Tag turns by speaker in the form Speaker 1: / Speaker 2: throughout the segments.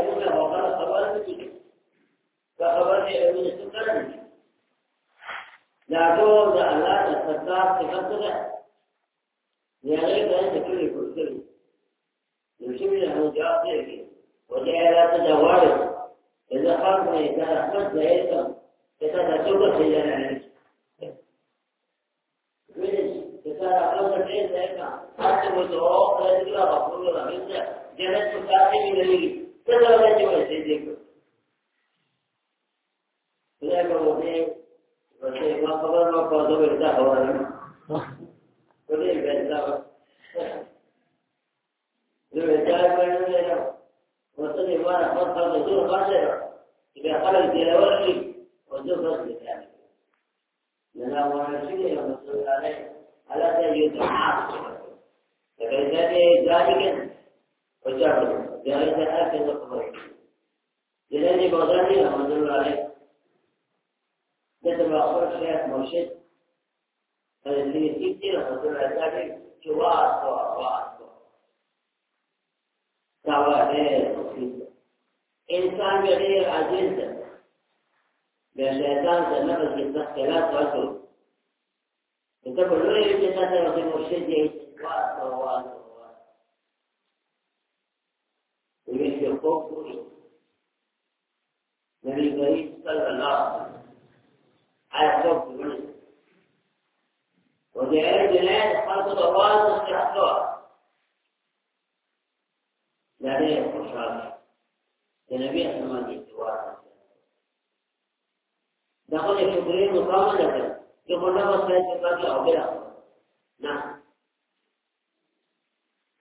Speaker 1: ibu nak bakal khabar itu. Tak khabar ni ibu ni tukar ni. Lalu dah Allah dah serta sekat tu dah. Yang lain dah sekali kursi. Mesti dia harus jawab dia. Wajah Allah terjawab. إذا خرجنا إذا أحمد زيتم إذا تسوق سيدنا قبل شيء ذلك حتى وجهه لا يدري رسول الله مثل جنة كاتب دليل كذا ولا جوا سيدك لا يقولون وشيء ما قبل ما قبل بردا هوانا كل بردا لو جاء بيننا له وصل ما فصل الدور قادر إذا إلى وجهه والدور فصل ثاني لأن أول شيء يقول عليه ألا يدعى فإذا ذلك؟ وجهه ذلك أكد القبر لذلك بغدادي رحمة الله عليه. كتب أخبر الشيخ مرشد الذي يكتب رحمة الله عليه جواز وأخبار دعوة إنسان غير عزيز بشيطان تنفذ في التخيلات والكل Kita boleh kita ada di musyid dia kuat kuat kuat. Ini cukup pun. Nabi Karim Sallallahu Ayat pun. وجاء الجناد خلق الأرواح واستحقها لا ليه خشاش النبي صلى الله عليه وسلم دخل الشكرين مقاما لكن يقول له سيد الباقي أو بلا نعم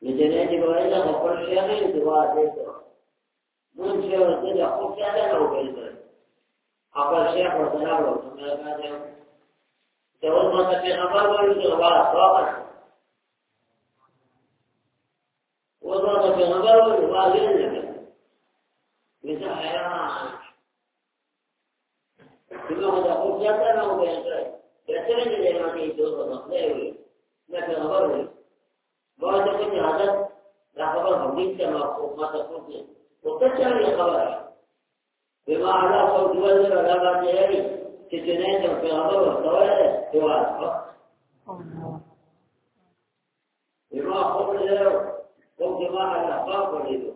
Speaker 1: لجناد وإلا وكل شيء دعاء ذكر من شيء وسيد أخوك هذا لو بالبر أقل شيخ وسلام له ثم يقول تقول ما تبي خبر ولا جواب فقط وضرب في خبر ولا جنة مثل حيوان كل ما تقول جاتا لو بالبر يعتمد الإمامية الدولة الأخلاوي لكن غبره بعد كل عدد لا خبرهم جدا ما تقول وتشعر الخبر بما على صوت وزر ولا بعد ذلك تجنين في غبر والطوال توافق بما قبل له وبما على أخبار ولده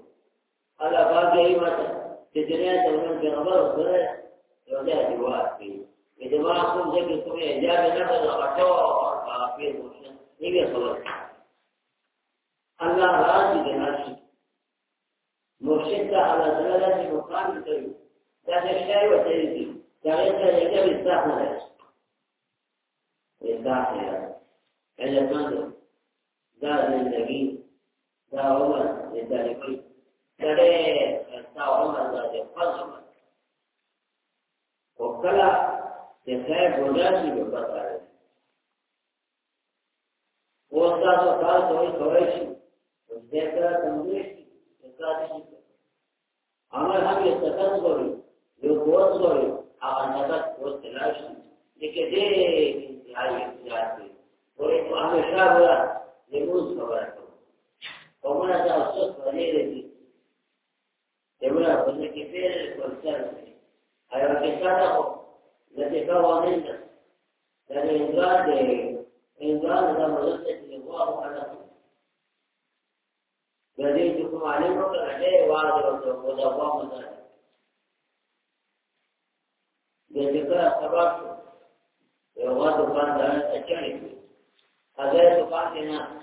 Speaker 1: على باب جريمة تجنين من في غبر والطوال يوجد توافق إذا ما أقول إجابة نفذ غطاء في المسلم نبي صلى الله راضي بهذا مرشد على ثلاثة مقام الكريم ذات الشيء والتريد تغير يجب الساحة الساحة إلى المنزل ذا للنبي. ذا عمر للتاريخين ذا عمر ذا القصر وكلا Biasanya bodoh juga batal. Puasa total soal soal sih. Biasa tembus biasa sih. Amal kami sekat soal, yo bos soal, awan sekat bos jelas sih. लेकिन ये इंतहाई इंतज़ार थी और एक हमेशा बोला ज़रूर खबर करो कमरा का अवसर बने रहती जमुना बने के फिर कल्चर में और कैसा था التي قوانين الإنسان إنسان لما يصلح الله على يزيدكم عليكم عليه وعلى ودوام ذلك. يذكر سبب يغاد كان ذلك الشرك هذا يقاتنا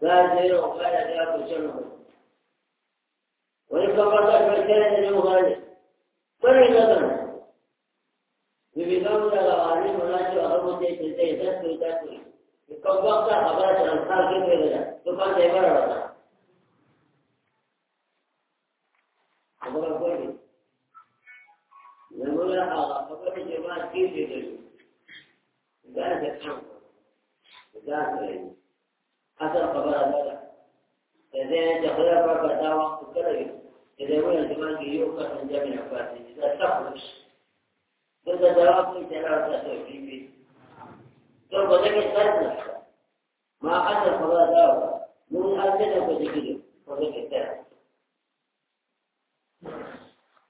Speaker 1: لا زيرو ولا يأكل شنو وإن كبرت فالكلمة المغالب فلا يقدر ببقام يقوم وقت خبرت الأنصار كيف يقدر تقال تيمر وقت خبر كويس. نقول لها خبر الجماعة كيف يقدر ذلك الحمد ذلك حسن خبر هذا. إذا أنت خير فرق دعوة كذا. إذا هو الجماعة يوقف من جميع فاتن إذا تخرج بدأ جواب من ثلاثة توجيه لو بدك تسلم ما حد القضاء دعوة من أجل وكذكره وكذكره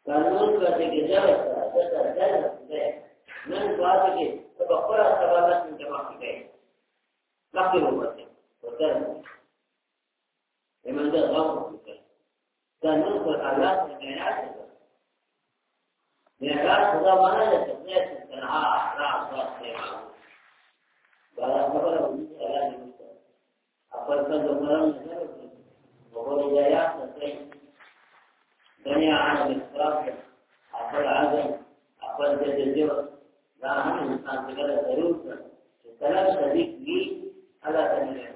Speaker 1: قانون كذكره تتسلم من بعدك تبقى سبابات من كذا لكن هو وتسلم لمن ذا غمر قانون كالآلات من بينات معراج خدا مانا لتقنية الصنعاء راس راس بعد خبر وجود على المستوى أقل كان دمران وهو جايات نسين دنيا عن الإسراف أقل عزم أقل تجربة لا هم إنسان تقدر ضرورة الكلام صديق لي على تنمية